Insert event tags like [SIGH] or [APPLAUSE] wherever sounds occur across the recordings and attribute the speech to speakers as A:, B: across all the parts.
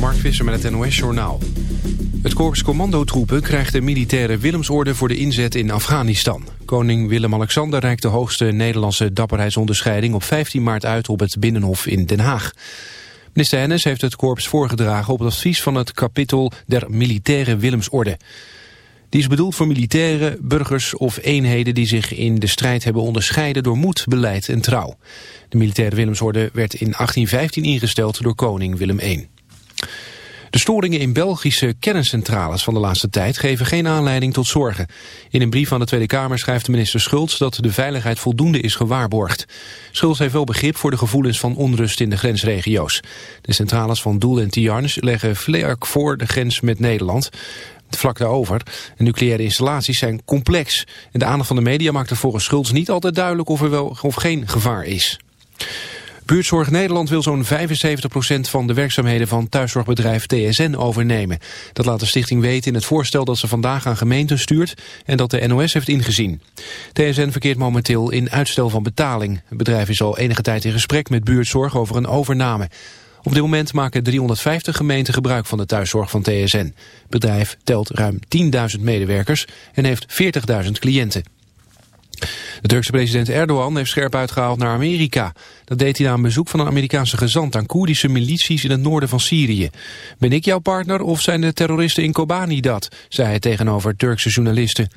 A: Mark Visser met het NOS Journaal. Het Korps Commandotroepen krijgt de militaire Willemsorde voor de inzet in Afghanistan. Koning Willem-Alexander reikt de hoogste Nederlandse dapperheidsonderscheiding op 15 maart uit op het Binnenhof in Den Haag. Minister Hennis heeft het korps voorgedragen op het advies van het kapittel der militaire Willemsorde. Die is bedoeld voor militairen, burgers of eenheden die zich in de strijd hebben onderscheiden door moed, beleid en trouw. De militaire Willemsorde werd in 1815 ingesteld door koning Willem I. De storingen in Belgische kerncentrales van de laatste tijd geven geen aanleiding tot zorgen. In een brief aan de Tweede Kamer schrijft minister Schultz dat de veiligheid voldoende is gewaarborgd. Schultz heeft wel begrip voor de gevoelens van onrust in de grensregio's. De centrales van Doel en Tiarns leggen vlerk voor de grens met Nederland. Vlak daarover. De nucleaire installaties zijn complex. En de aandacht van de media maakt er volgens Schultz niet altijd duidelijk of er wel of geen gevaar is. Buurtzorg Nederland wil zo'n 75% van de werkzaamheden van thuiszorgbedrijf TSN overnemen. Dat laat de stichting weten in het voorstel dat ze vandaag aan gemeenten stuurt en dat de NOS heeft ingezien. TSN verkeert momenteel in uitstel van betaling. Het bedrijf is al enige tijd in gesprek met buurtzorg over een overname. Op dit moment maken 350 gemeenten gebruik van de thuiszorg van TSN. Het bedrijf telt ruim 10.000 medewerkers en heeft 40.000 cliënten. De Turkse president Erdogan heeft scherp uitgehaald naar Amerika. Dat deed hij na een bezoek van een Amerikaanse gezant aan Koerdische milities in het noorden van Syrië. Ben ik jouw partner of zijn de terroristen in Kobani dat? zei hij tegenover Turkse journalisten.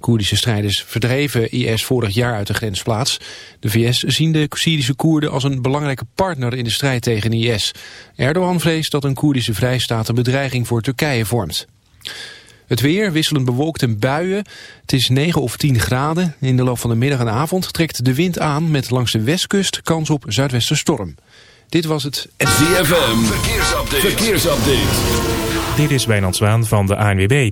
A: Koerdische strijders verdreven IS vorig jaar uit de grensplaats. De VS zien de Syrische Koerden als een belangrijke partner in de strijd tegen IS. Erdogan vreest dat een Koerdische vrijstaat een bedreiging voor Turkije vormt. Het weer wisselend bewolkt en buien. Het is 9 of 10 graden. In de loop van de middag en avond trekt de wind aan met langs de westkust kans op zuidwesterstorm. Dit was het...
B: ZFM, verkeersupdate. verkeersupdate.
C: Dit is Wijnand Zwaan van de ANWB.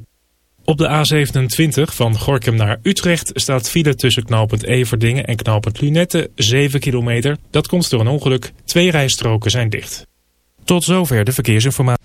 C: Op de A27 van Gorkum naar Utrecht staat file tussen knooppunt Everdingen en knooppunt Lunette 7 kilometer. Dat komt door een ongeluk. Twee rijstroken zijn dicht. Tot zover de verkeersinformatie.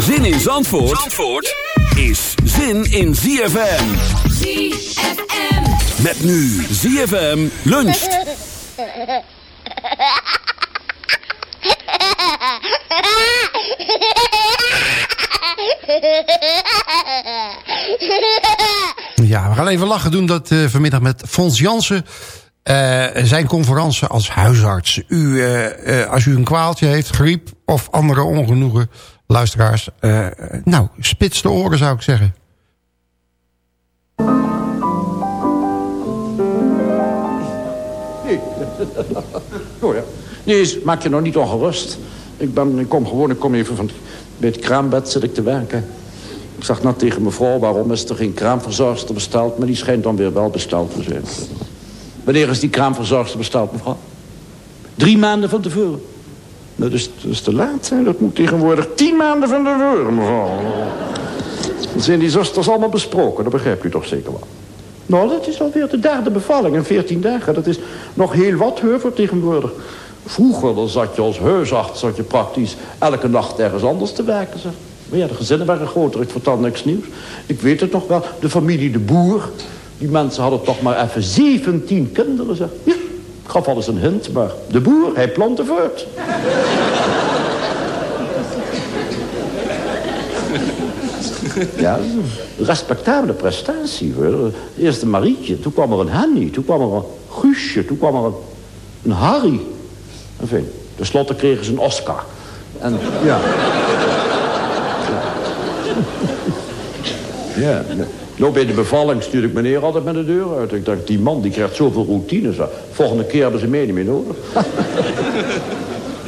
B: Zin in Zandvoort, Zandvoort is zin in ZFM.
D: ZFM.
B: Met nu ZFM luncht.
E: Ja, we gaan even lachen doen dat eh, vanmiddag met Fons Jansen. eh, zijn conferentie als huisarts. U, eh, eh, als u een kwaaltje heeft, griep of andere ongenoegen, luisteraars. eh, nou, spits de oren zou ik zeggen. [LAUGHS]
F: Oh ja. Nee, maak je nog niet ongerust. Ik, ben, ik kom gewoon, ik kom even van... Bij het kraambed zit ik te werken. Ik zag net tegen mevrouw, waarom is er geen kraamverzorgster besteld? Maar die schijnt dan weer wel besteld te zijn. Wanneer is die kraamverzorgster besteld, mevrouw? Drie maanden van tevoren. Dat is, dat is te laat, hè? Dat moet tegenwoordig tien maanden van tevoren, mevrouw. Dan zijn die zusters allemaal besproken, dat begrijpt u toch zeker wel. Nou, dat is alweer de derde bevalling in 14 dagen. Dat is nog heel wat heuvel tegenwoordig. Vroeger dan zat je als huisarts zat je praktisch elke nacht ergens anders te werken. Zeg. Maar ja, de gezinnen waren groter. Ik vertel niks nieuws. Ik weet het nog wel. De familie De Boer. Die mensen hadden toch maar even 17 kinderen. Zeg. Ja, ik gaf alles een hint. Maar De Boer, hij plantte voort. Ja, respectabele prestatie. Hoor. Eerst een Marietje, toen kwam er een Henny, toen kwam er een Guusje, toen kwam er een, een Harry. Enfin, tenslotte kregen ze een Oscar. En ja. Ja. ja. Nou, bij de bevalling stuurde ik meneer altijd met de deur uit. Ik dacht, die man die krijgt zoveel routine. Zo. Volgende keer hebben ze mij niet meer nodig.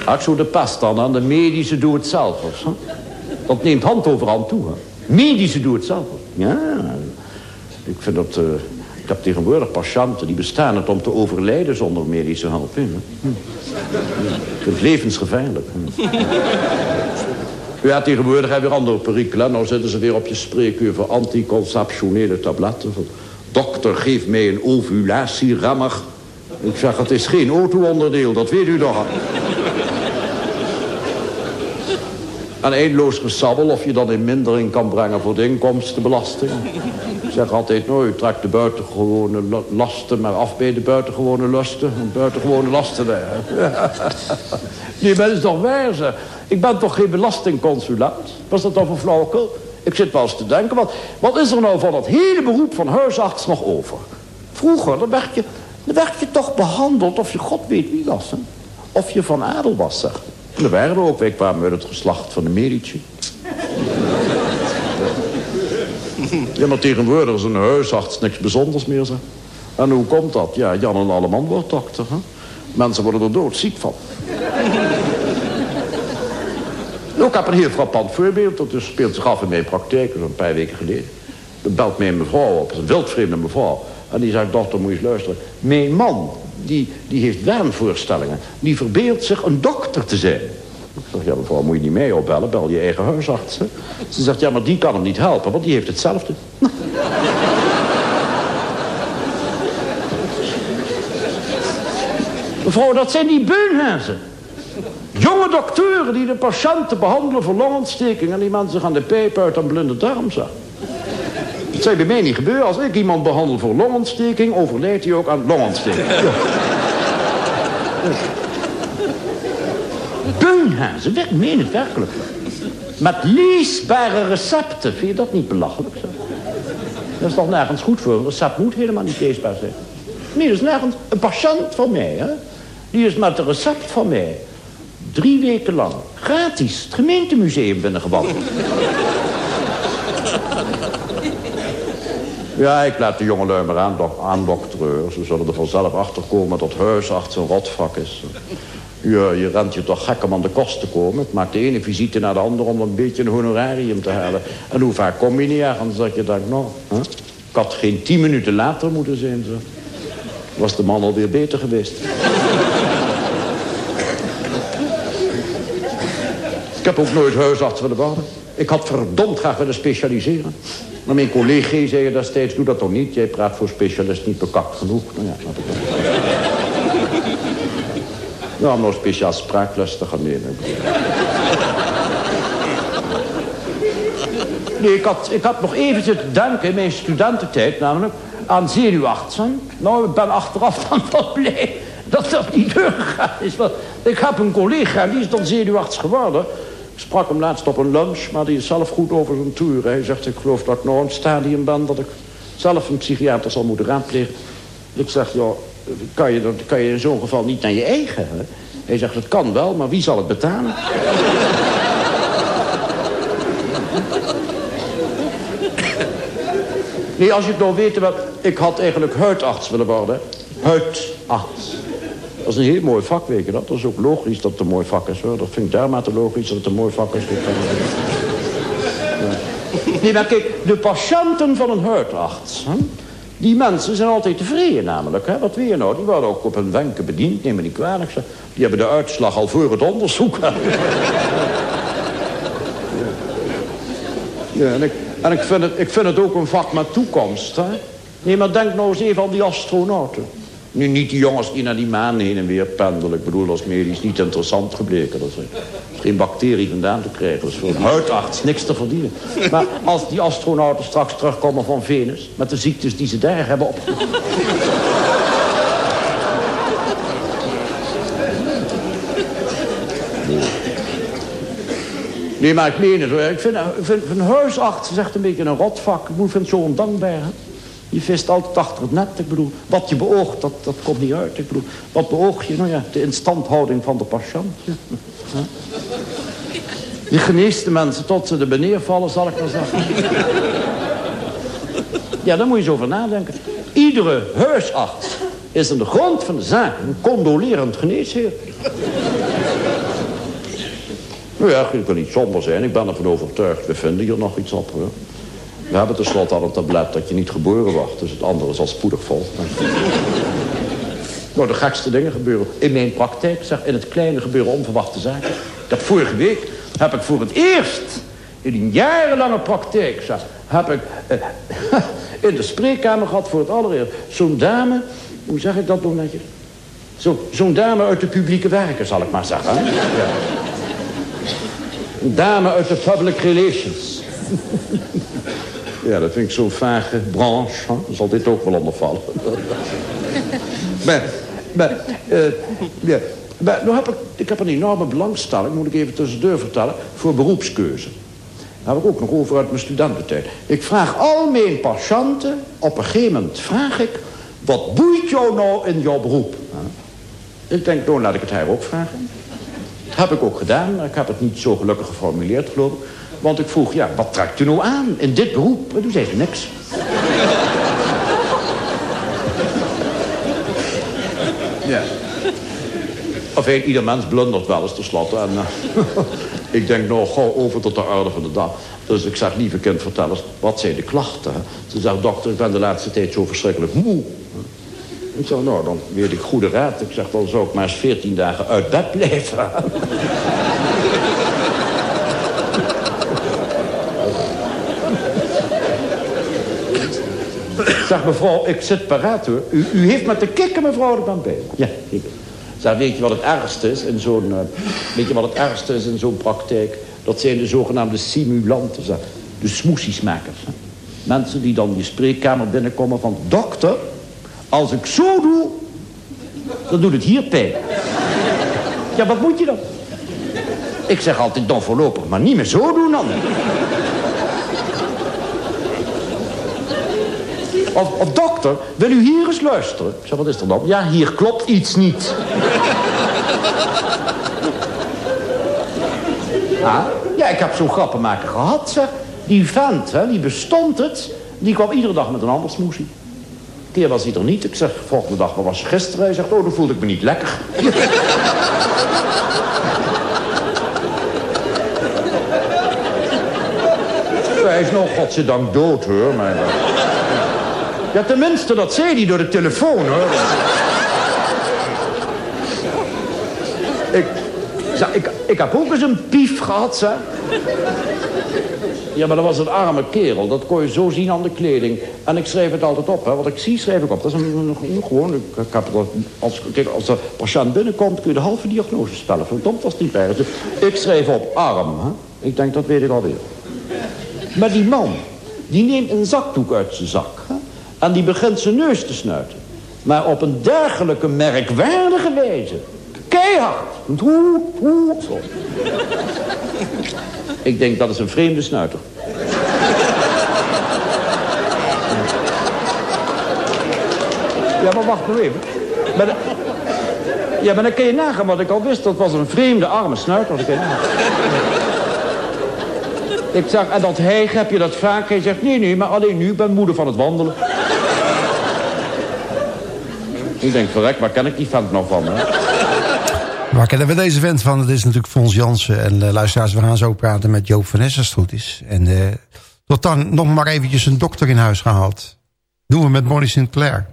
F: Ach, zo de past dan aan de medische doe-het-zelfers. hè. Dat neemt hand over hand toe. Medische doe-het-zelfers. Ja, ik vind dat... eh, ik heb tegenwoordig patiënten die bestaan het om te overlijden zonder medische hulp. Hè. Hm. Het levensgevaarlijk. Hm. Ja, tegenwoordig hebben andere perikelen. Nou zitten ze weer op je spreekuur voor anticonceptionele tabletten. Dokter, geef mij een ovulatieremmer. Ik zeg, het is geen auto-onderdeel, dat weet u toch. En eindeloos gesabbel of je dan in mindering kan brengen voor de inkomstenbelasting. Ik zeg altijd, nou, u trekt de buitengewone la- lasten maar af bij de buitengewone lusten. En buitengewone lasten maar dat is toch zeg. Ik ben toch geen belastingconsulant? Was dat dan voor flauwekul? Ik zit wel eens te denken, wat, wat is er nou van dat hele beroep van huisarts nog over? Vroeger, dan werd je, dan werd je toch behandeld of je god weet wie was. Hè? Of je van adel was, zeg. En er waren er ook, wij kwamen uit het geslacht van de Medici. Ja, maar tegenwoordig is een huisarts niks bijzonders meer, zeg. En hoe komt dat? Ja, Jan en Alleman wordt dokter, hè? Mensen worden er doodziek van. Nou, ik heb een heel frappant voorbeeld. Dat is- speelt zich af in mijn praktijk, zo'n paar weken geleden. Dan belt mij een mevrouw op, een wildvreemde mevrouw. En die zegt, dochter, moet je eens luisteren. Mijn man, die, die heeft waanvoorstellingen. Die verbeeldt zich een dokter te zijn. Ik zeg, ja mevrouw, moet je niet mee opbellen, bel je eigen huisarts. Ze zegt, ja, maar die kan hem niet helpen, want die heeft hetzelfde. [LAUGHS] Mevrouw, dat zijn die beunhazen. Jonge doktoren die de patiënten behandelen voor longontsteking... en die mensen gaan de pijp uit aan blinde darm, Het zou bij mij niet gebeuren. Als ik iemand behandel voor longontsteking... overlijdt hij ook aan longontsteking. Ja. Beunhazen, ik meen het werkelijk. Met leesbare recepten. Vind je dat niet belachelijk, zeg? Dat is toch nergens goed voor. Een recept moet helemaal niet leesbaar zijn. Nee, dat is nergens... Een patiënt van mij, hè. Die is met een recept van mij... drie weken lang gratis het gemeentemuseum binnengewandeld. Ja, ik laat de jongelui maar aandok aandokteren. Ze zullen er vanzelf achter komen dat huisarts een rotvak is. Ja, je rent je toch gek om aan de kost te komen. Ik maak de ene visite naar de andere om een beetje een honorarium te halen. En hoe vaak kom je niet ergens dat je denkt, nou, hè? ik had geen tien minuten later moeten zijn. Zo. Was de man alweer beter geweest. Ik heb ook nooit huisarts willen worden. Ik had verdomd graag willen specialiseren. Maar mijn collega zei destijds, doe dat toch niet. Jij praat voor specialist niet bekakt genoeg. Nou ja, laat ik om nou speciaal spraakles te gaan. Nee, ik had, ik had nog even zitten denken in mijn studententijd namelijk aan zenuwartsen. Nou, ik ben achteraf [LAUGHS] dan wel blij dat dat niet doorgegaan is. Want ik heb een collega, die is dan zenuwarts geworden. Ik sprak hem laatst op een lunch, maar die is zelf goed over zijn tour. Hij zegt, ik geloof dat ik nou in het stadium ben dat ik zelf een psychiater zal moeten raadplegen. Ik zeg, ja, kan je, dat, kan je in zo'n geval niet naar je eigen? Hè? Hij zegt, dat kan wel, maar wie zal het betalen? Nee, als je het nou weet, wel, ik had eigenlijk huidarts willen worden. Huidarts. Dat is een heel mooi vak, weet je dat. Dat is ook logisch dat het een mooi vak is, hoor. Dat vind ik dermate logisch dat het een mooi vak is. Ja. Nee, maar kijk, de patiënten van een huidarts... Hè, die mensen zijn altijd tevreden namelijk. Hè? Wat weet je nou? Die worden ook op hun wenken bediend, neem me niet kwalijk. Die hebben de uitslag al voor het onderzoek. Ja, en ik, en ik, vind het, ik vind het ook een vak met toekomst. Hè? Nee, maar denk nou eens even aan die astronauten. Nu niet die jongens die naar die maan heen en weer pendelen. Ik bedoel, is medisch niet interessant gebleken. Dat is, geen bacterie vandaan te krijgen. Dat is voor een huidarts niks te verdienen. Maar als die astronauten straks terugkomen van Venus... met de ziektes die ze daar hebben op... Nee, maar ik meen het hoor. Ik vind, een huisarts is echt een beetje een rotvak. Ik vind het zo ondankbaar. Je vist altijd achter het net. Ik bedoel, wat je beoogt, dat, dat komt niet uit. Ik bedoel, wat beoog je? Nou ja, de instandhouding van de patiënt. Ja. Je geneest de mensen tot ze er beneden vallen, zal ik maar zeggen. Ja, daar moet je eens over nadenken. Iedere huisarts is aan de grond van de zaak een condolerend geneesheer. Nou ja, je kan niet somber zijn. Ik ben ervan overtuigd. We vinden hier nog iets op. Hoor. We hebben tenslotte al een tablet dat je niet geboren wordt. Dus het andere is al spoedig vol. [LAUGHS] nou, de gekste dingen gebeuren. In mijn praktijk, zeg, in het kleine gebeuren onverwachte zaken. Heb vorige week, heb ik voor het eerst... in een jarenlange praktijk, zeg, heb ik... eh, [LAUGHS] in de spreekkamer gehad voor het allereerst. Zo'n dame, hoe zeg ik dat nog netjes? Zo- Zo'n dame uit de publieke werken, zal ik maar zeggen. Ja. Een dame uit de public relations. [LAUGHS] ja, dat vind ik zo'n vage branche. Hè? Zal dit ook wel ondervallen. [LAUGHS] maar, maar, eh, ja. maar nou heb ik, ik heb een enorme belangstelling, moet ik even tussendoor vertellen, voor beroepskeuze. Daar heb ik ook nog over uit mijn studententijd. Ik vraag al mijn patiënten, op een gegeven moment vraag ik... wat boeit jou nou in jouw beroep? Ik denk, nou laat ik het haar ook vragen. Dat heb ik ook gedaan, maar ik heb het niet zo gelukkig geformuleerd, geloof ik. Want ik vroeg, ja, wat trekt u nou aan in dit beroep? En toen zei ze niks. ja. Enfin, ieder mens blundert wel eens tenslotte. En eh, [LAUGHS] ik denk nou gauw over tot de orde van de dag. Dus ik zeg, lieve kind, vertel eens, wat zijn de klachten? Ze zegt, dokter, ik ben de laatste tijd zo verschrikkelijk moe. Ik zeg, nou, dan weet ik goede raad. Ik zeg, dan zou ik maar eens veertien dagen uit bed blijven. [LAUGHS] Zeg, mevrouw, ik zit paraat, hoor. U, u heeft met de kikken, mevrouw, dan bij. Ja, ik. Zeg, weet je wat het ergste is in zo'n... eh, weet je wat het ergste is in zo'n praktijk? Dat zijn de zogenaamde simulanten, zeg. De smoesiesmakers. Mensen die dan je spreekkamer binnenkomen van... Dokter, als ik zo doe, dan doet het hier pijn. Ja, wat moet je dan? Ik zeg altijd, dan voorlopig, maar niet meer zo doen dan. Of, dokter, wil u hier eens luisteren? Ik zeg, wat is er dan? Ja, hier klopt iets niet. [LAUGHS] Ja, ik heb zo'n grappenmaker gehad, zeg. Die vent, hè, die bestond het. Die kwam iedere dag met een ander smoesie. Een keer was hij er niet. Ik zeg, volgende dag, waar was gisteren? Hij zegt, oh, dan voelde ik me niet lekker. [LAUGHS] Hij is nog godzijdank dood, hoor. Maar, ja, tenminste, dat zei hij door de telefoon, hoor. ik, ik, ik heb ook eens een pief gehad, zeg. Ja, maar dat was een arme kerel. Dat kon je zo zien aan de kleding. En ik schreef het altijd op, hè. Wat ik zie, schrijf ik op. Dat is een, gewoon... Ik, heb als, als de patiënt binnenkomt, kun je de halve diagnose spellen. Verdomd, niet erg. Dus ik schreef op arm, hè. Ik denk, dat weet ik alweer. Maar die man, die neemt een zakdoek uit zijn zak. En die begint zijn neus te snuiten. Maar op een dergelijke merkwaardige wijze. Keihard. Hoet, hoet. Zo. Ik denk, dat is een vreemde snuiter. Ja, maar wacht nou even. Maar Ja, maar dan kun je nagaan wat ik al wist. Dat was een vreemde arme snuiter. Dat. Ik zeg, en dat heig, heb je dat vaak? Hij zegt, nee, nee, maar alleen nu, ik ben moeder van het wandelen. Ik denk, verrek, waar ken ik die vent nog van, hè?
E: Waar kennen we deze vent van? Het is natuurlijk Fons Jansen. En uh, luisteraars, we gaan zo praten met Joop van Ness goed is. En eh, tot dan nog maar eventjes een dokter in huis gehaald. Doen we met Bonnie Sinclair.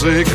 G: sick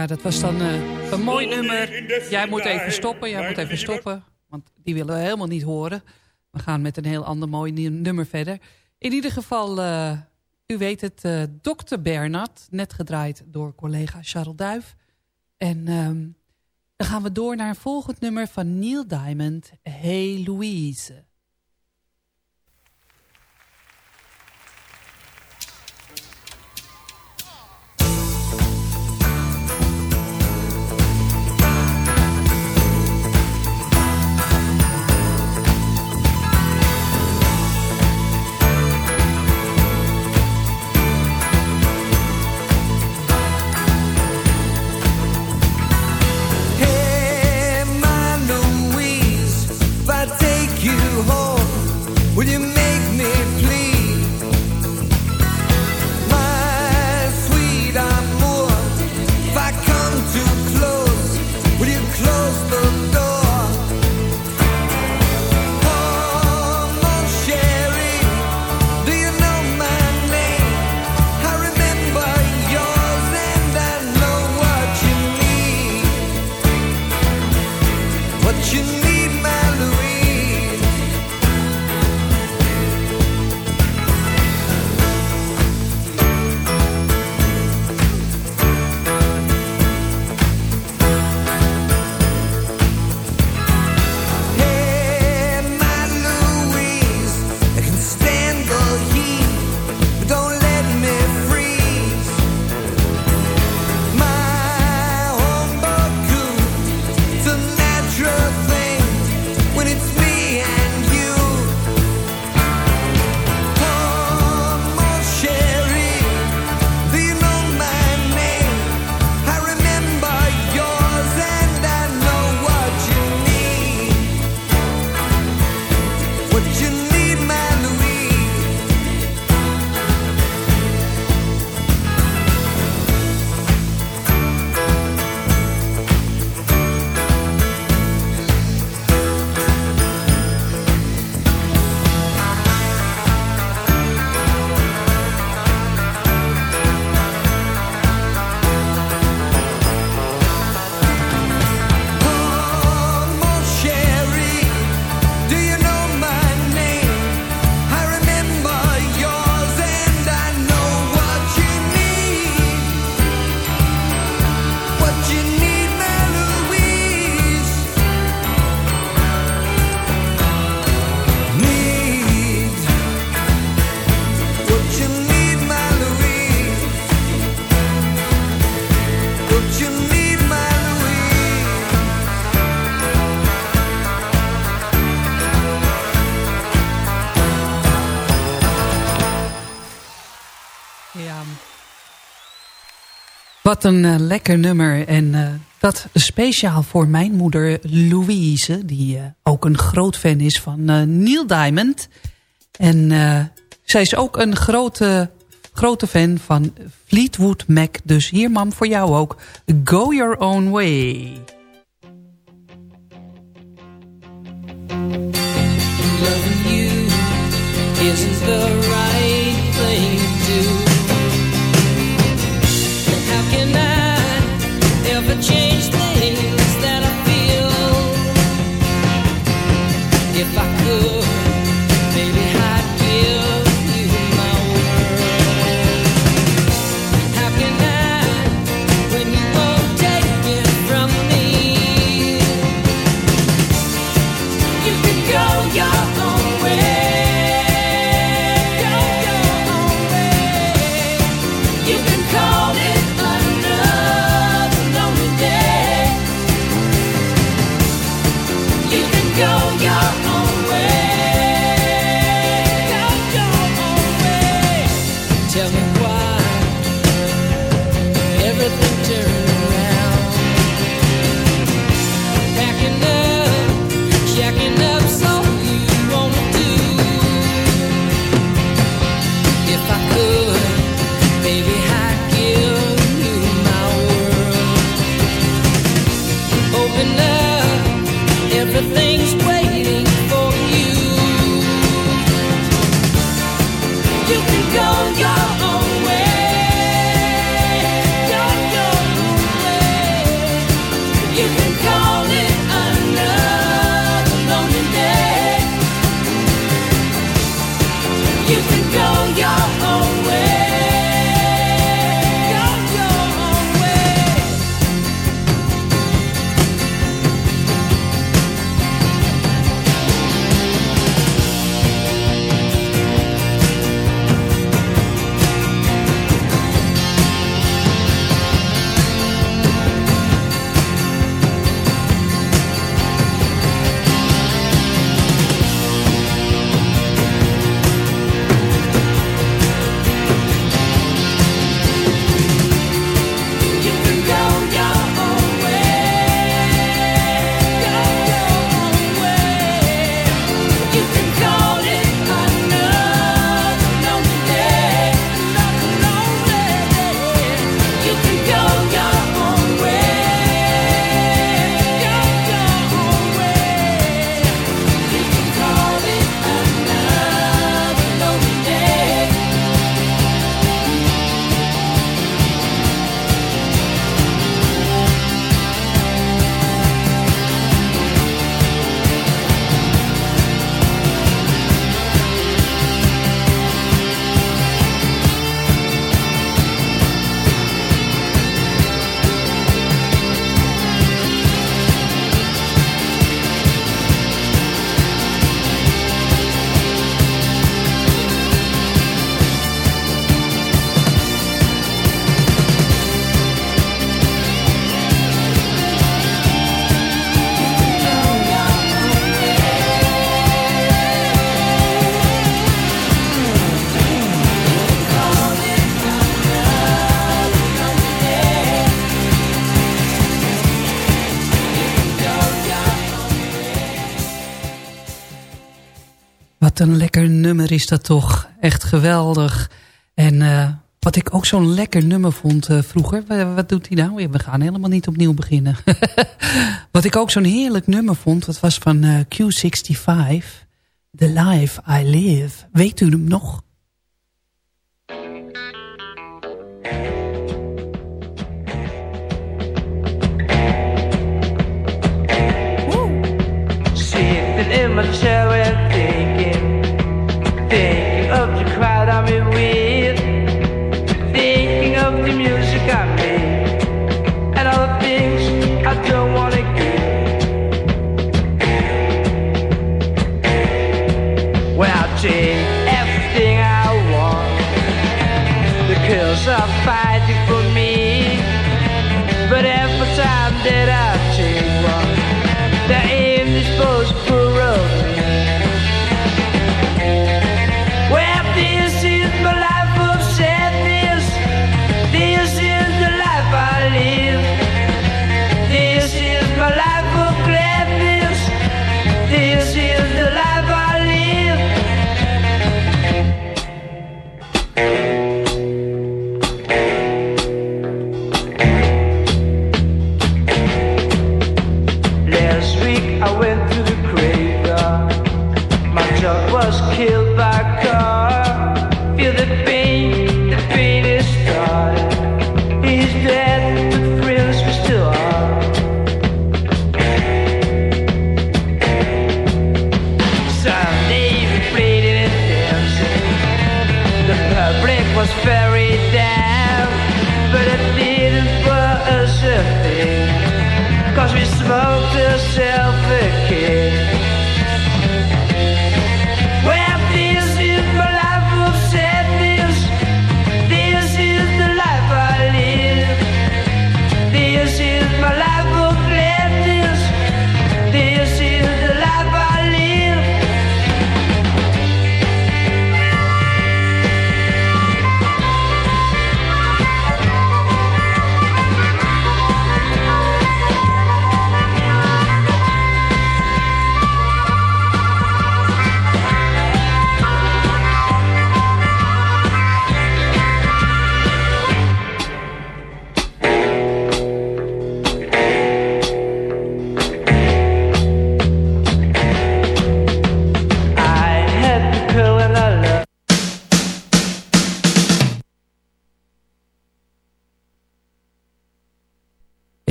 H: Ja, dat was dan eh, een mooi nummer. Jij moet even stoppen, jij moet even stoppen. Want die willen we helemaal niet horen. We gaan met een heel ander mooi nummer verder. In ieder geval, eh, u weet het, eh, uh, Dr. Bernard. Net gedraaid door collega Charles Duif. En ehm, dan gaan we door naar een volgend nummer van Neil Diamond. Hey Louise. Wat een eh, lekker nummer. En eh, dat speciaal voor mijn moeder Louise. Die eh, ook een groot fan is van Neil Diamond. En zij is ook een grote, grote fan van Fleetwood Mac. Dus hier mam voor jou ook. Go your own way.
G: You isn't the right
H: een lekker nummer is dat toch. Echt geweldig. En eh, wat ik ook zo'n lekker nummer vond eh, vroeger. Wat, doet hij nou? weer? we gaan helemaal niet opnieuw beginnen. [LAUGHS] wat ik ook zo'n heerlijk nummer vond. Dat was van eh, Q65. The Life I Live. Weet u hem nog?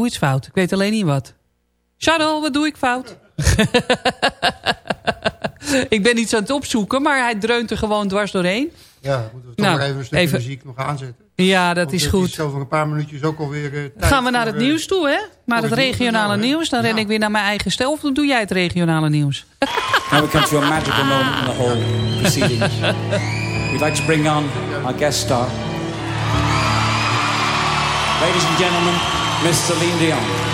H: Doe iets fout. Ik weet alleen niet wat. Charles, wat doe ik fout? [LAUGHS] ik ben iets aan het opzoeken, maar hij dreunt er gewoon dwars doorheen.
E: Ja, moeten we toch
H: Nou,
E: maar even een stukje
H: even-
E: muziek nog aanzetten.
H: Ja, dat
E: Want
H: is
E: het
H: goed.
E: is over een paar minuutjes ook alweer eh, tijd
H: Gaan we naar
E: voor,
H: het
E: eh,
H: nieuws toe, hè? Naar het
E: het
H: regionale nieuws. Dan ren ik weer naar mijn eigen stel. Of dan doe jij het regionale nieuws? [LAUGHS]
G: Now we come to a magical moment in the whole proceedings. We'd like to bring on our guest star. Ladies and gentlemen, Miss Celine Dion.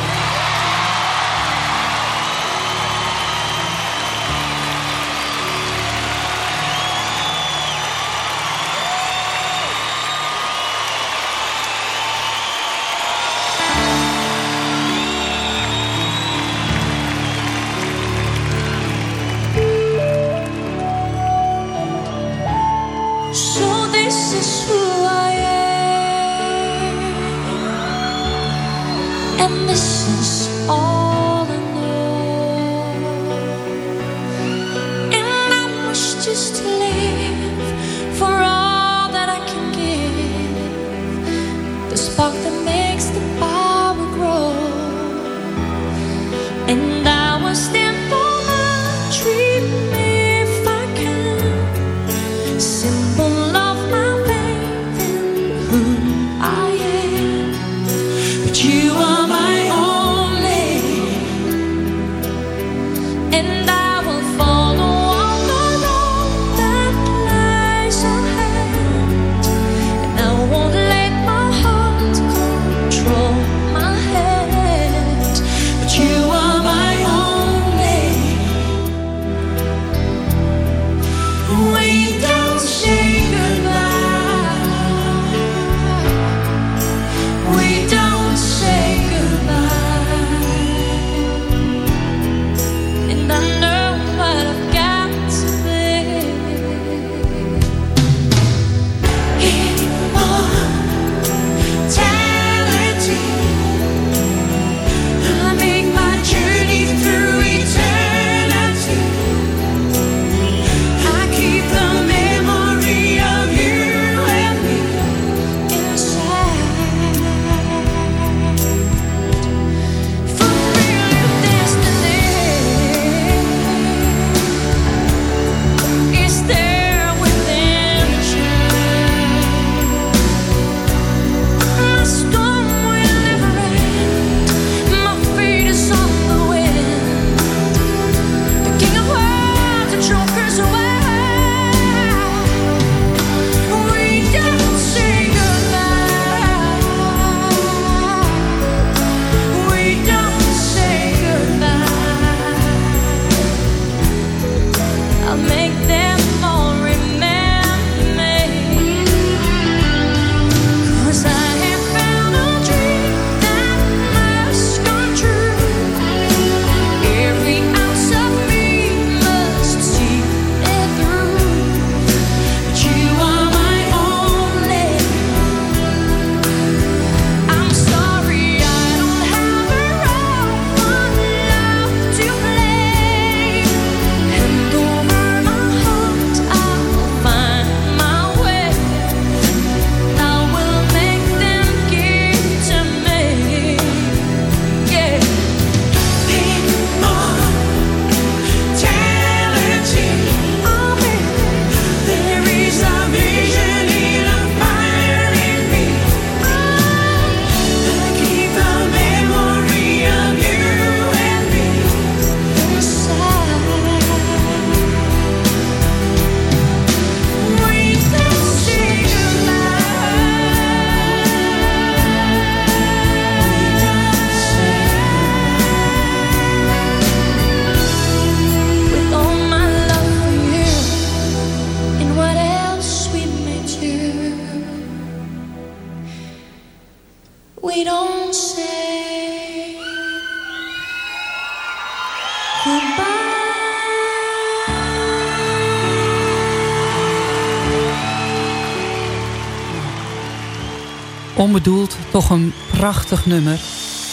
H: Onbedoeld, toch een prachtig nummer.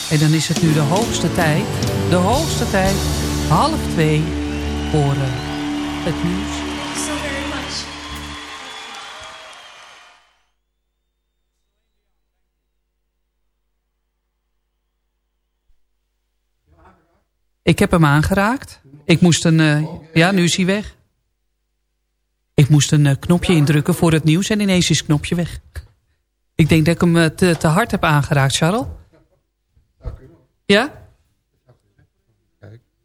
H: En dan is het nu de hoogste tijd, de hoogste tijd, half twee, voor eh, het nieuws. Ik heb hem aangeraakt. Ik moest een... eh, ja, nu is hij weg. Ik moest een eh, knopje indrukken voor het nieuws en ineens is het knopje weg. Ik denk dat ik hem eh, te, te hard heb aangeraakt, Charles. Ja?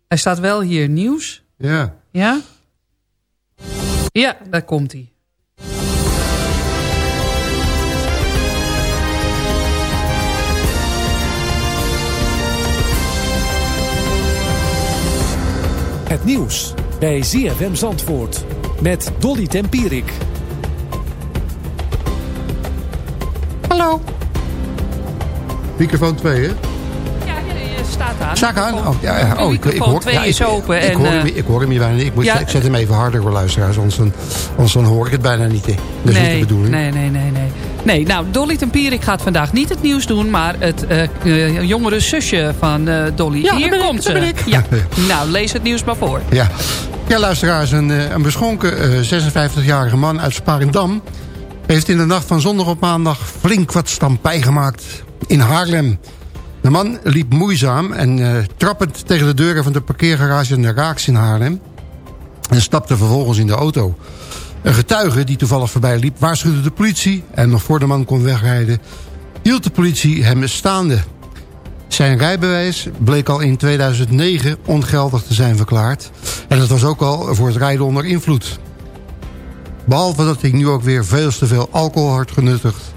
H: Hij staat wel hier, nieuws.
E: Ja.
H: Ja? Ja, daar komt hij.
I: Het nieuws bij ZFM Zandvoort met Dolly Tempierik.
H: Hallo.
E: Microfoon 2, hè?
H: Ja, je staat aan.
E: Zaak aan? Oh, ja, ja. Oh, ik, ik
H: microfoon
E: hoor,
H: twee
E: ja,
H: is
E: ik,
H: open
E: Ik,
H: en,
E: hoor,
H: eh,
E: hem, ik hoor hem hier bijna niet. Ik, moet,
H: ja.
E: ik zet hem even harder voor luisteraars, anders dan, anders dan hoor ik het bijna niet. hè. Dat is niet de
H: nee,
E: bedoeling.
H: nee, nee, nee, nee. Nee, nou, Dolly Tempierik gaat vandaag niet het nieuws doen... maar het eh, eh, jongere zusje van eh, Dolly.
E: Ja,
H: Hier komt ze.
E: ben ik.
H: Ja. nou, lees het nieuws maar voor.
E: Ja, ja luisteraars, een, eh, een beschonken eh, 56-jarige man uit Sparendam... heeft in de nacht van zondag op maandag flink wat stampij gemaakt in Haarlem. De man liep moeizaam en eh, trappend tegen de deuren van de parkeergarage in de Raaks in Haarlem... en stapte vervolgens in de auto. Een getuige die toevallig voorbij liep waarschuwde de politie... en nog voor de man kon wegrijden, hield de politie hem staande... Zijn rijbewijs bleek al in 2009 ongeldig te zijn verklaard. En dat was ook al voor het rijden onder invloed. Behalve dat hij nu ook weer veel te veel alcohol had genuttigd...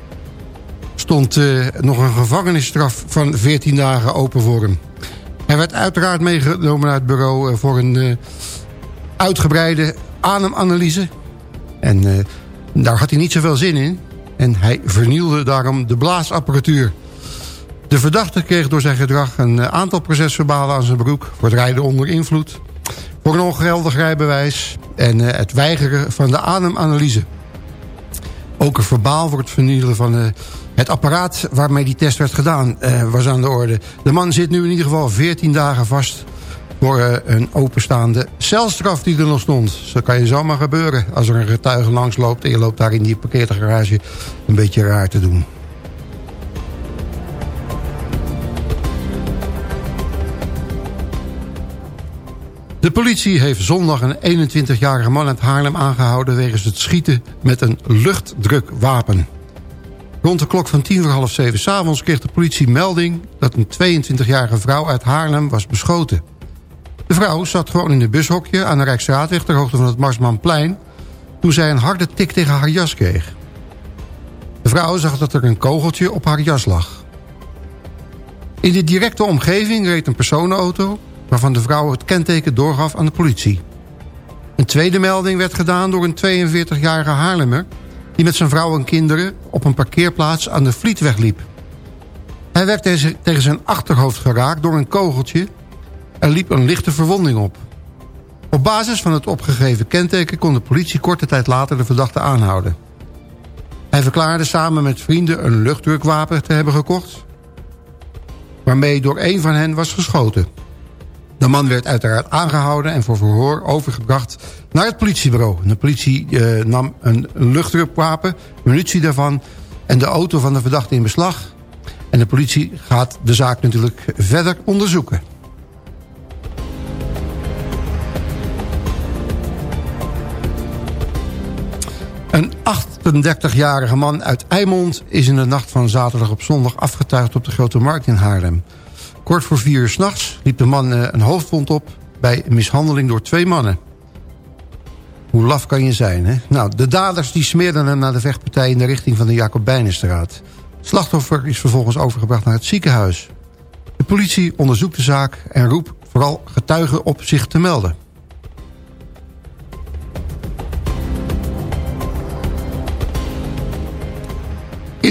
E: stond eh, nog een gevangenisstraf van 14 dagen open voor hem. Hij werd uiteraard meegenomen naar het bureau... eh, voor een eh, uitgebreide ademanalyse. En daar had hij niet zoveel zin in. En hij vernielde daarom de blaasapparatuur... De verdachte kreeg door zijn gedrag een aantal procesverbalen aan zijn broek... voor het rijden onder invloed, voor een ongeldig rijbewijs... en eh, het weigeren van de ademanalyse. Ook een verbaal voor het vernielen van eh, het apparaat waarmee die test werd gedaan... eh, was aan de orde. De man zit nu in ieder geval 14 dagen vast... voor een openstaande celstraf die er nog stond. Zo kan je zomaar gebeuren als er een getuige langs loopt... en je loopt daar in die parkeergarage een beetje raar te doen. De politie heeft zondag een 21-jarige man uit Haarlem aangehouden... wegens het schieten met een luchtdrukwapen. Rond de klok van tien voor half zeven s'avonds kreeg de politie melding... dat een 22-jarige vrouw uit Haarlem was beschoten. De vrouw zat gewoon in een bushokje aan de Rijksstraatweg... ter hoogte van het Marsmanplein... toen zij een harde tik tegen haar jas kreeg. De vrouw zag dat er een kogeltje op haar jas lag. In de directe omgeving reed een personenauto... waarvan de vrouw het kenteken doorgaf aan de politie. Een tweede melding werd gedaan door een 42-jarige Haarlemmer... die met zijn vrouw en kinderen op een parkeerplaats aan de Vlietweg liep. Hij werd tegen- zijn achterhoofd geraakt door een kogeltje... en liep een lichte verwonding op. Op basis van het opgegeven kenteken kon de politie korte tijd later de verdachte aanhouden. Hij verklaarde samen met vrienden een luchtdrukwapen te hebben gekocht... waarmee door een van hen was geschoten. De man werd uiteraard aangehouden en voor verhoor overgebracht naar het politiebureau. De politie eh, nam een luchtdrukwapen, munitie daarvan... en de auto van de verdachte in beslag. En de politie gaat de zaak natuurlijk verder onderzoeken. Een 38-jarige man uit Eimond is in de nacht van zaterdag op zondag afgetuigd op de Grote Markt in Haarlem. Kort voor vier uur s'nachts liep de man eh, een hoofdwond op bij mishandeling door twee mannen. Hoe laf kan je zijn, hè? Nou, de daders die smeerden hem naar de vechtpartij in de richting van de Jacobijnenstraat. Slachtoffer is vervolgens overgebracht naar het ziekenhuis. De politie onderzoekt de zaak en roept vooral getuigen op zich te melden.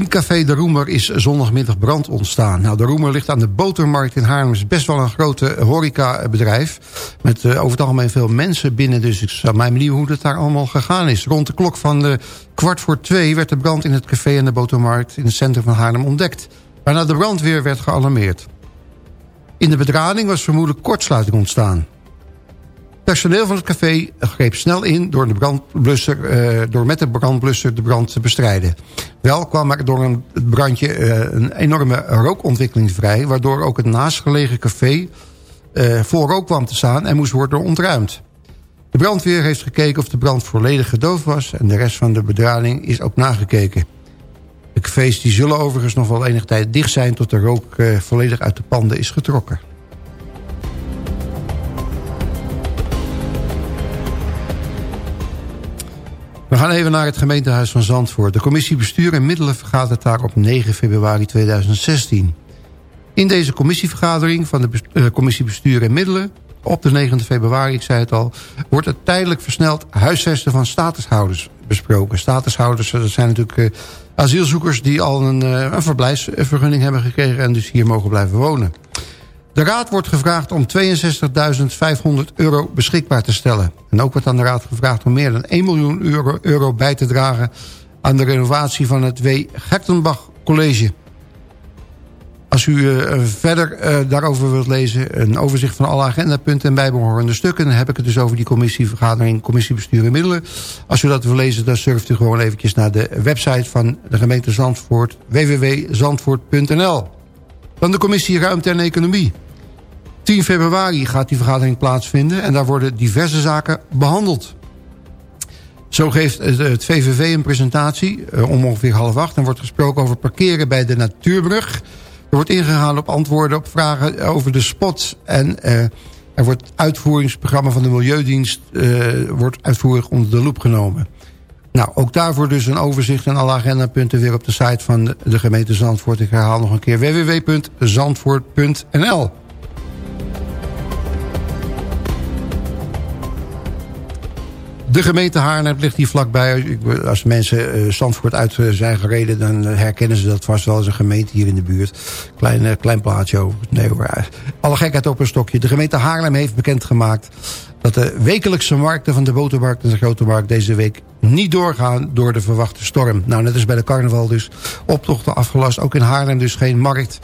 E: In Café De Roemer is zondagmiddag brand ontstaan. Nou, De Roemer ligt aan de botermarkt in Haarlem. is best wel een grote horecabedrijf. Met eh, over het algemeen veel mensen binnen. Dus ik zou mij benieuwen hoe het daar allemaal gegaan is. Rond de klok van de kwart voor twee werd de brand in het café aan de botermarkt... in het centrum van Haarlem ontdekt. Waarna de brandweer werd gealarmeerd. In de bedrading was vermoedelijk kortsluiting ontstaan. Personeel van het café greep snel in door, de brandblusser, eh, door met de brandblusser de brand te bestrijden. Wel kwam er door een het brandje eh, een enorme rookontwikkeling vrij... waardoor ook het naastgelegen café eh, voor rook kwam te staan en moest worden ontruimd. De brandweer heeft gekeken of de brand volledig gedoofd was... en de rest van de bedrading is ook nagekeken. De cafés die zullen overigens nog wel enige tijd dicht zijn... tot de rook volledig uit de panden is getrokken. We gaan even naar het gemeentehuis van Zandvoort. De commissie Bestuur en Middelen vergadert daar op 9 februari 2016. In deze commissievergadering van de eh, commissie Bestuur en Middelen... op de 9 februari, ik zei het al... wordt het tijdelijk versneld huisvesten van statushouders besproken. Statushouders, eh, dat zijn natuurlijk eh, asielzoekers... die al een, een verblijfsvergunning hebben gekregen... en dus hier mogen blijven wonen. De raad wordt gevraagd om 62.500 euro beschikbaar te stellen. En ook wordt aan de raad gevraagd om meer dan 1 miljoen euro, bij te dragen... aan de renovatie van het W. Gertenbach College. Als u eh, verder eh, daarover wilt lezen... een overzicht van alle agendapunten en bijbehorende stukken... dan heb ik het dus over die commissievergadering, commissiebestuur en middelen. Als u dat wil lezen, dan surft u gewoon eventjes naar de website van de gemeente Zandvoort... www.zandvoort.nl. Dan de commissie Ruimte en Economie. 10 februari gaat die vergadering plaatsvinden... en daar worden diverse zaken behandeld. Zo geeft het VVV een presentatie eh, om ongeveer half acht... en wordt gesproken over parkeren bij de Natuurbrug. Er wordt ingegaan op antwoorden op vragen over de spot... en eh, er wordt het uitvoeringsprogramma van de Milieudienst... eh, wordt uitvoerig onder de loep genomen. Nou, ook daarvoor dus een overzicht en alle agendapunten weer op de site van de- gemeente Zandvoort. Ik herhaal nog een keer www.zandvoort.nl De gemeente Haarlem ligt hier vlakbij. Als mensen eh, Zandvoort uit eh, zijn gereden... dan herkennen ze dat vast wel als een gemeente hier in de buurt. Klein, eh, klein plaatsje. Nee hoor. Alle gekheid op een stokje. De gemeente Haarlem heeft bekendgemaakt... dat de wekelijkse markten van de botermarkt en de grote markt... deze week niet doorgaan door de verwachte storm. Nou, net als bij de carnaval dus. Optochten afgelast. Ook in Haarlem dus geen markt.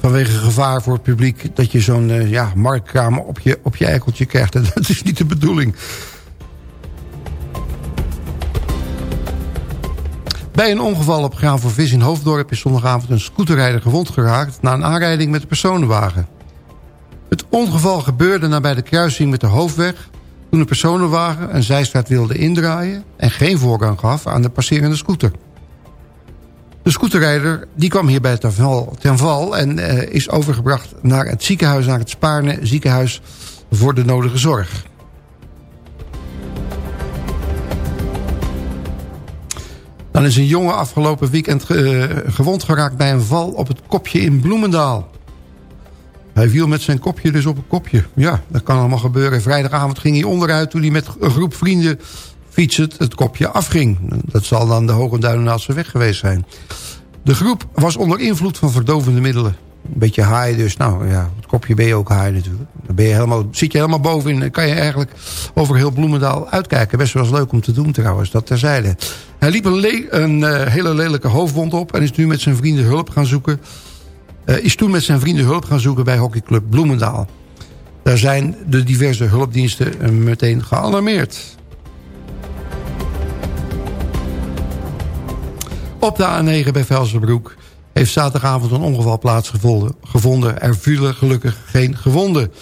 E: Vanwege gevaar voor het publiek... dat je zo'n eh, ja, marktkraam op je, op je eikeltje krijgt. [LAUGHS] En dat is niet de bedoeling. Bij een ongeval op Graan voor Vis in Hoofddorp is zondagavond een scooterrijder gewond geraakt na een aanrijding met een personenwagen. Het ongeval gebeurde nabij de kruising met de hoofdweg toen een personenwagen een zijstraat wilde indraaien en geen voorrang gaf aan de passerende scooter. De scooterrijder die kwam hierbij ten val, ten val en eh, is overgebracht naar het ziekenhuis, naar het Spaarne ziekenhuis voor de nodige zorg. Dan is een jongen afgelopen weekend eh, gewond geraakt bij een val op het kopje in Bloemendaal. Hij viel met zijn kopje dus op een kopje. Ja, dat kan allemaal gebeuren. Vrijdagavond ging hij onderuit toen hij met een groep vrienden fietsend het kopje afging. Dat zal dan de Hogenduinenaalse weg geweest zijn. De groep was onder invloed van verdovende middelen. Een beetje haai dus. Nou ja, het kopje ben je ook haai natuurlijk. Dan ben je helemaal, zit je helemaal bovenin. Dan kan je eigenlijk over heel Bloemendaal uitkijken. Best wel eens leuk om te doen trouwens, dat terzijde. Hij liep een eh, hele lelijke hoofdwond op... en is nu met zijn vrienden hulp gaan zoeken. Eh, is toen met zijn vrienden hulp gaan zoeken bij hockeyclub Bloemendaal. Daar zijn de diverse hulpdiensten eh, meteen gealarmeerd. Op de A9 bij Velsenbroek heeft zaterdagavond een ongeval plaatsgevonden. gevonden. Er vielen gelukkig geen gewonden.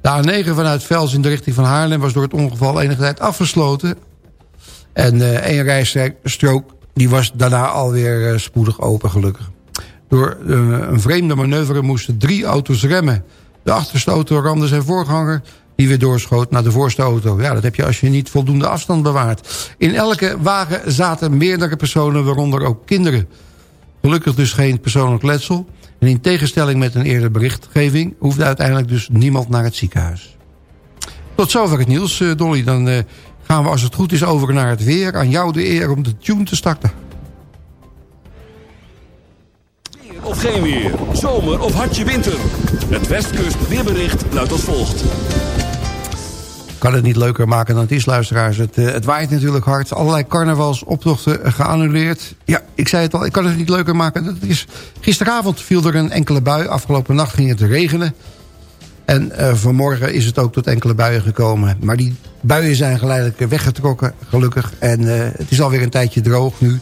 E: De A9 vanuit Vels in de richting van Haarlem was door het ongeval enige tijd afgesloten. En eh één rijstrook die was daarna alweer eh, spoedig open gelukkig. Door eh, een vreemde manoeuvre moesten drie auto's remmen. De achterste auto ramde zijn voorganger die weer doorschoot naar de voorste auto. Ja, dat heb je als je niet voldoende afstand bewaart. In elke wagen zaten meerdere personen, waaronder ook kinderen. Gelukkig dus geen persoonlijk letsel. En in tegenstelling met een eerdere berichtgeving... hoefde uiteindelijk dus niemand naar het ziekenhuis. Tot zover het nieuws, eh, Dolly. Dan eh, gaan we als het goed is over naar het weer. Aan jou de eer om de tune te starten.
B: Of geen weer. Zomer of hartje winter. Het Westkust weerbericht luidt als volgt.
E: kan het niet leuker maken dan het is, luisteraars. Het, eh, het waait natuurlijk hard. Allerlei carnavalsoptochten geannuleerd. Ja, ik zei het al, ik kan het niet leuker maken. Dat is, gisteravond viel er een enkele bui. Afgelopen nacht ging het regenen. En eh, vanmorgen is het ook tot enkele buien gekomen. Maar die buien zijn geleidelijk weggetrokken, gelukkig. En eh, het is alweer een tijdje droog nu.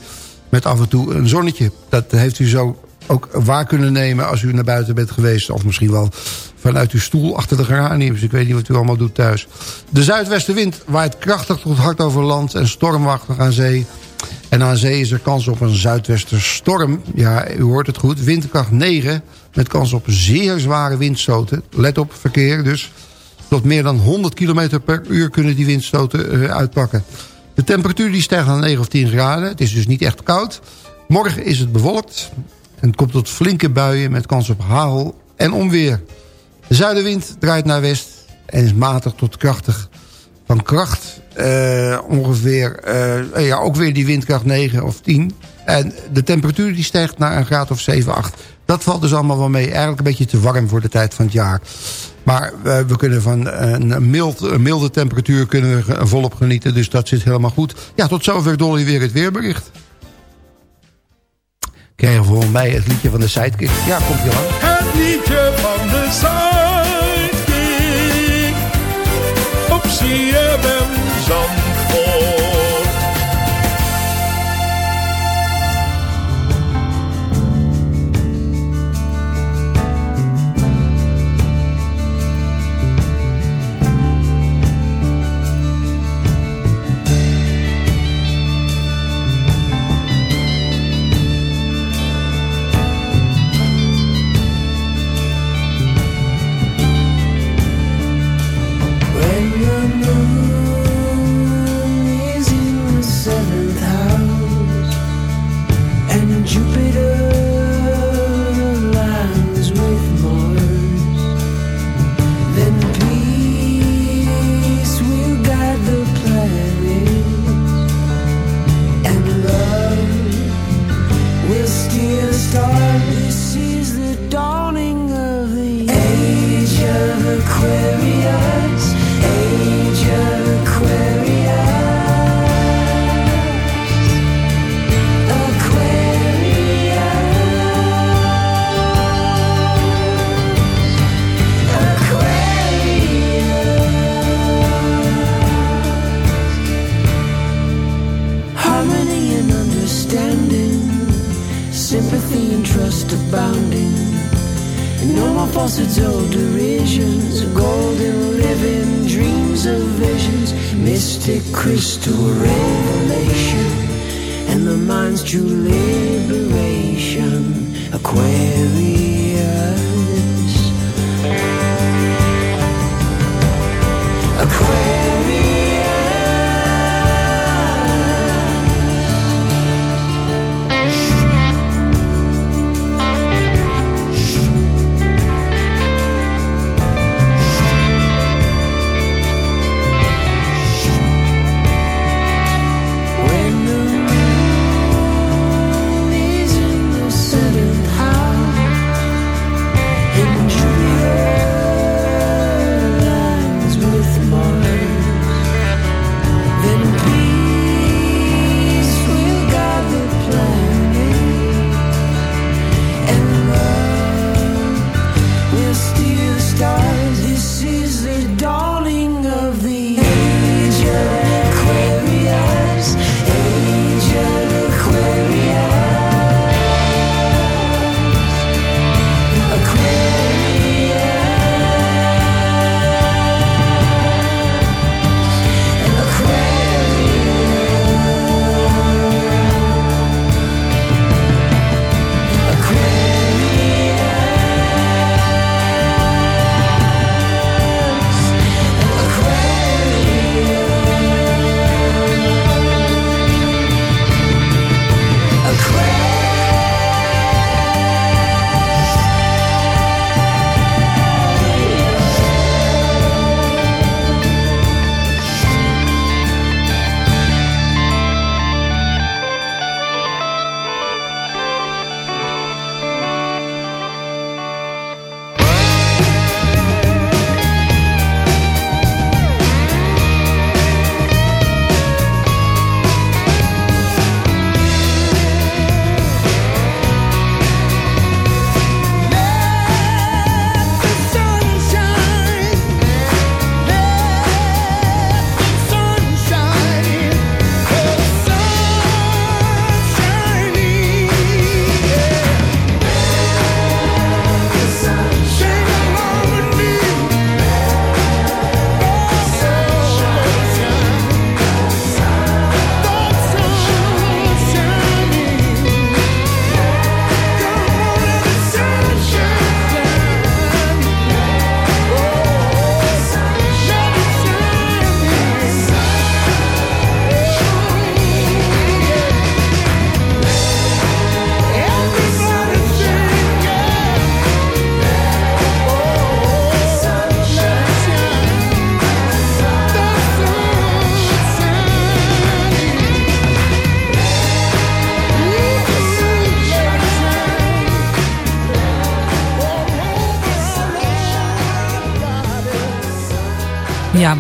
E: Met af en toe een zonnetje. Dat heeft u zo ook waar kunnen nemen als u naar buiten bent geweest. Of misschien wel vanuit uw stoel achter de geraniums. Ik weet niet wat u allemaal doet thuis. De zuidwestenwind waait krachtig tot hard over land en stormachtig aan zee. En aan zee is er kans op een zuidwesterstorm. Ja, u hoort het goed. Windkracht 9 met kans op zeer zware windstoten. Let op, verkeer dus. Tot meer dan 100 km per uur kunnen die windstoten eh, uitpakken. De temperatuur die stijgt naar 9 of 10 graden. Het is dus niet echt koud. Morgen is het bewolkt. En het komt tot flinke buien met kans op hagel en onweer. De zuidenwind draait naar west en is matig tot krachtig. Van kracht eh, ongeveer, eh, ja, ook weer die windkracht 9 of 10. En de temperatuur die stijgt naar een graad of 7, 8. Dat valt dus allemaal wel mee. Eigenlijk een beetje te warm voor de tijd van het jaar. Maar eh, we kunnen van een, mild, een milde temperatuur kunnen we volop genieten. Dus dat zit helemaal goed. Ja, tot zover Dolly weer het weerbericht. Krijgen volgens mij het liedje van de Sidekick. Ja, komt je lang.
J: Het liedje van de Sidekick op CFM Zandvoort.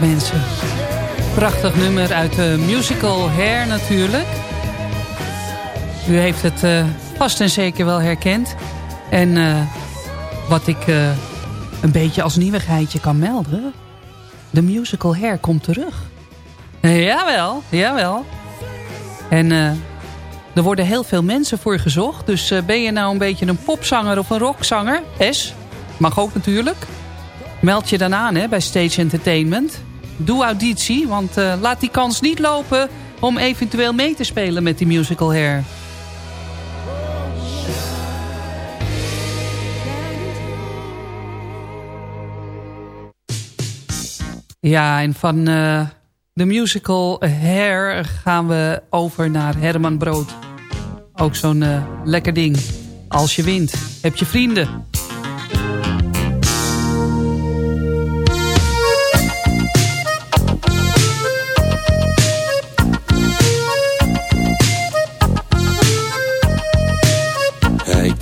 H: Mensen. Prachtig nummer uit de musical Hair natuurlijk. U heeft het eh, vast en zeker wel herkend. En eh, wat ik eh, een beetje als nieuwigheidje kan melden... de musical Hair komt terug. jawel, jawel. En er worden heel veel mensen voor gezocht. Dus ben je nou een beetje een popzanger of een rockzanger? S, mag ook natuurlijk. Meld je dan aan hè, bij Stage Entertainment. Doe auditie, want eh, laat die kans niet lopen... om eventueel mee te spelen met die musical Hair. Ja, en van eh, de musical Hair gaan we over naar Herman Brood. Ook zo'n eh, lekker ding. Als je wint, heb je vrienden.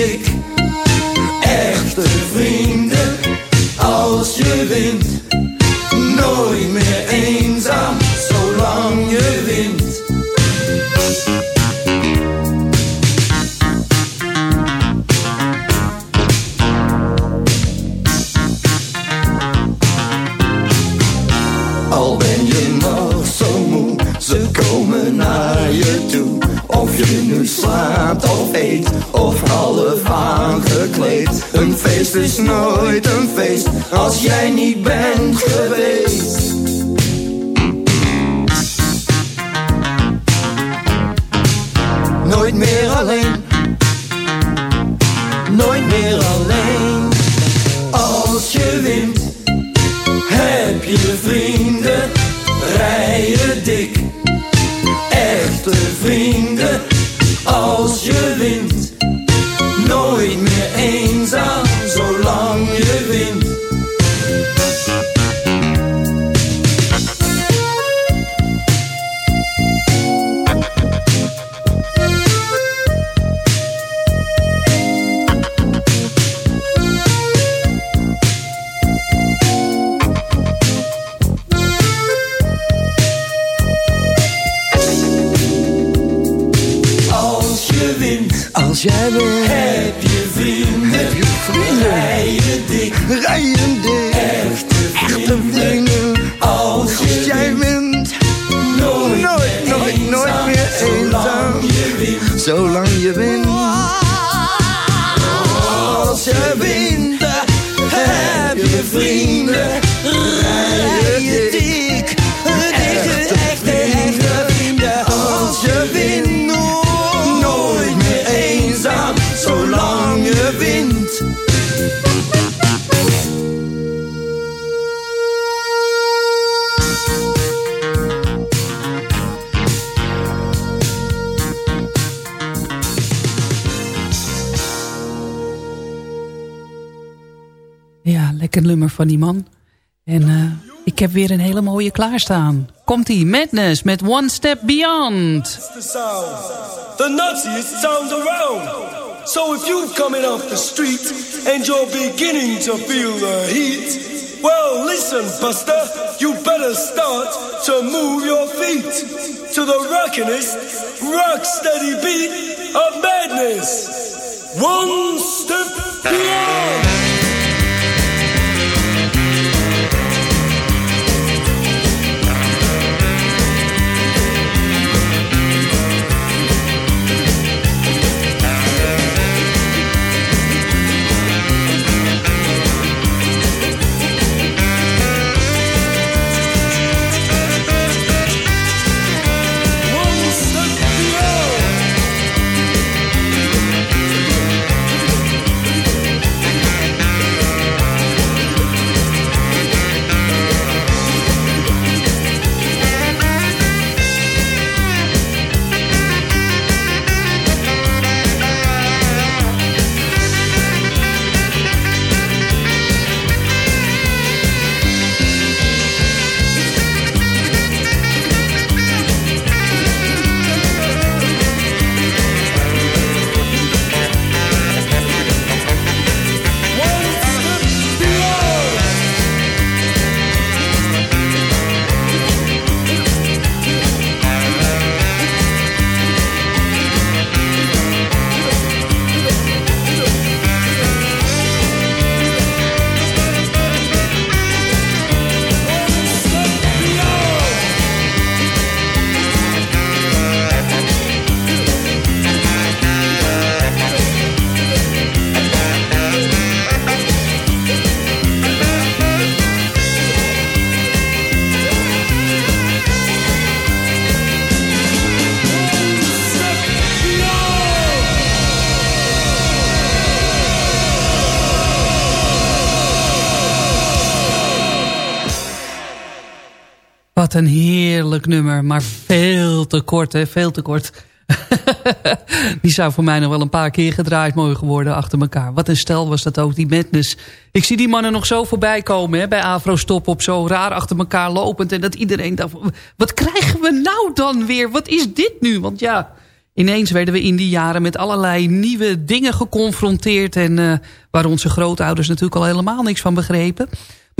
K: Rij heb
H: lekker nummer van die man. En eh, ik heb weer een hele mooie klaarstaan. Komt-ie, Madness met One Step Beyond.
J: the sound. The nastiest sound around. So if you're coming off the street and you're beginning to feel the heat, well, listen, Buster, you better start to move your feet to the rockinest, rock steady beat of madness. One step beyond.
H: Wat een heerlijk nummer, maar veel te kort, hè? veel te kort. [LAUGHS] die zou voor mij nog wel een paar keer gedraaid mogen worden achter elkaar. Wat een stel was dat ook, die Madness. Ik zie die mannen nog zo voorbij komen hè, bij Afro-stop op zo raar achter elkaar lopend. En dat iedereen dacht, wat krijgen we nou dan weer? Wat is dit nu? Want ja, ineens werden we in die jaren met allerlei nieuwe dingen geconfronteerd. En eh, waar onze grootouders natuurlijk al helemaal niks van begrepen.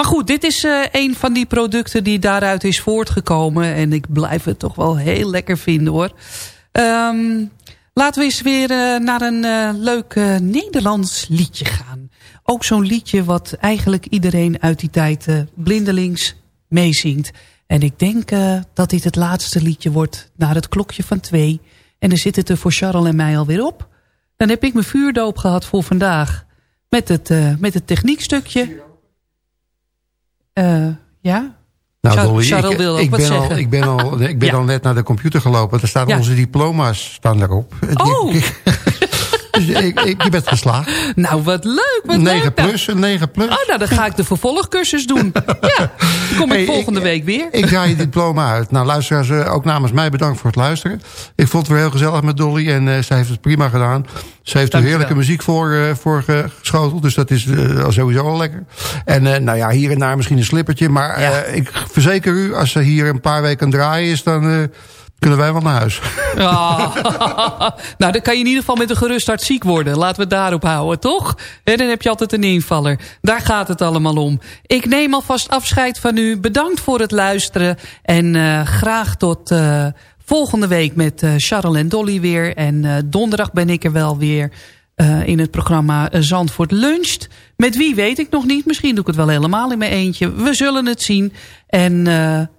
H: Maar goed, dit is eh, een van die producten die daaruit is voortgekomen. En ik blijf het toch wel heel lekker vinden hoor. Ehm, laten we eens weer eh, naar een eh, leuk Nederlands liedje gaan. Ook zo'n liedje wat eigenlijk iedereen uit die tijd blindelings meezingt. En ik denk dat dit het laatste liedje wordt naar het klokje van twee. En dan zit het er voor Charles en mij alweer op. Dan heb ik mijn vuurdoop gehad voor vandaag. Met het, met het techniekstukje. Eh, ja?
E: Nou, Dolly,
H: Charles
E: ik,
H: wil ook
E: ik ben
H: zeggen.
E: al, ik ben, al, [LAUGHS] ik ben
H: Ja.
E: al net naar de computer gelopen. Daar staan
H: Ja.
E: onze diploma's staan daarop.
H: Oh!
E: Dus ik, ik, je bent geslaagd.
H: Nou, wat leuk, wat
E: 9
H: leuk. nou.
E: plus, een 9 plus.
H: Oh, nou, dan ga ik de vervolgcursus doen. ja, dan kom ik volgende week weer.
E: Ik draai je diploma uit. Nou, luisteraars, eh, ook namens mij bedankt voor het luisteren. Ik vond het weer heel gezellig met Dolly en eh zij heeft het prima gedaan. Ze heeft er heerlijke muziek voor, eh, voor geschoteld, dus dat is sowieso al lekker. En nou ja, hier en daar misschien een slippertje, maar ik verzeker u, als ze hier een paar weken draaien is, dan kunnen wij wel naar huis. [LAUGHS]
H: Ah. [LAUGHS] nou, dan kan je in ieder geval met een gerust hart ziek worden. Laten we het daarop houden, toch? En dan heb je altijd een invaller. Daar gaat het allemaal om. Ik neem alvast afscheid van u. Bedankt voor het luisteren. En eh, graag tot eh, volgende week met eh Charles en Dolly weer. En donderdag ben ik er wel weer in het programma Zandvoort Luncht. Met wie weet ik nog niet. Misschien doe ik het wel helemaal in mijn eentje. We zullen het zien. En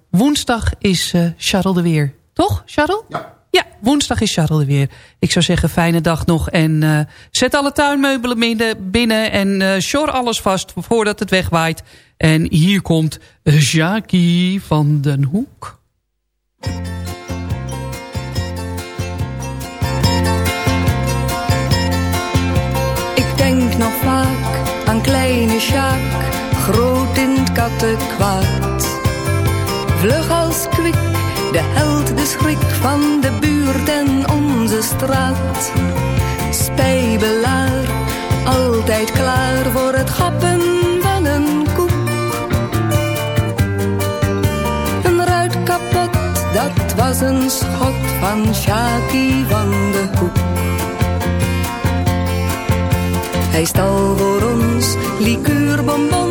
H: woensdag is eh Charles er weer. Toch, Charles? Ja. Ja, woensdag is Charles er weer. Ik zou zeggen, fijne dag nog. En eh, zet alle tuinmeubelen binnen, binnen en eh shore alles vast voordat het wegwaait. En hier komt Jackie van den Hoek.
L: Ik denk nog vaak aan kleine Sjaak, groot in het kattenkwaad. Vlug als kwik, de held, de schrik van de buurt en onze straat. Spijbelaar, altijd klaar voor het gappen van een koek. Een ruit kapot, dat was een schot van Sjaakie van de Hoek. Hij stal voor ons liqueurbonbons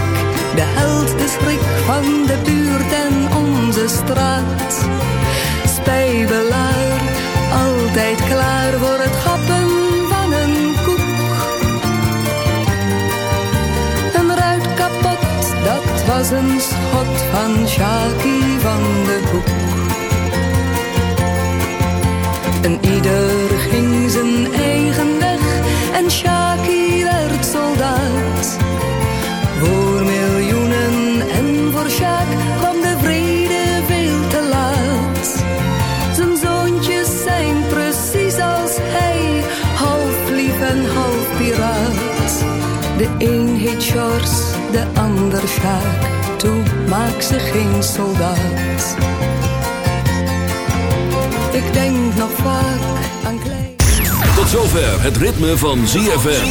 L: de held, de schrik van de buurt en onze straat. Spijbelaar, altijd klaar voor het gappen van een koek. Een ruit kapot, dat was een schot van Sjaakie van de Hoek. En ieder ging zijn eigen weg en Shaki de ander Sjaak, toe maak ze geen soldaat. Ik denk nog vaak aan klein.
B: Tot zover het ritme van ZFM.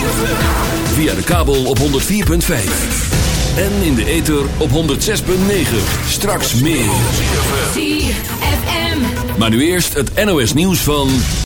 B: Via de kabel op 104.5. En in de ether op 106.9. Straks meer. Maar nu eerst het NOS nieuws van...